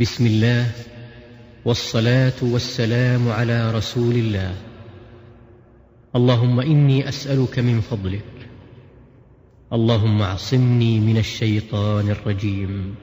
بسم الله والصلاة والسلام على رسول الله. اللهم إني أسألك من فضلك. اللهم اعصمني من الشيطان الرجيم.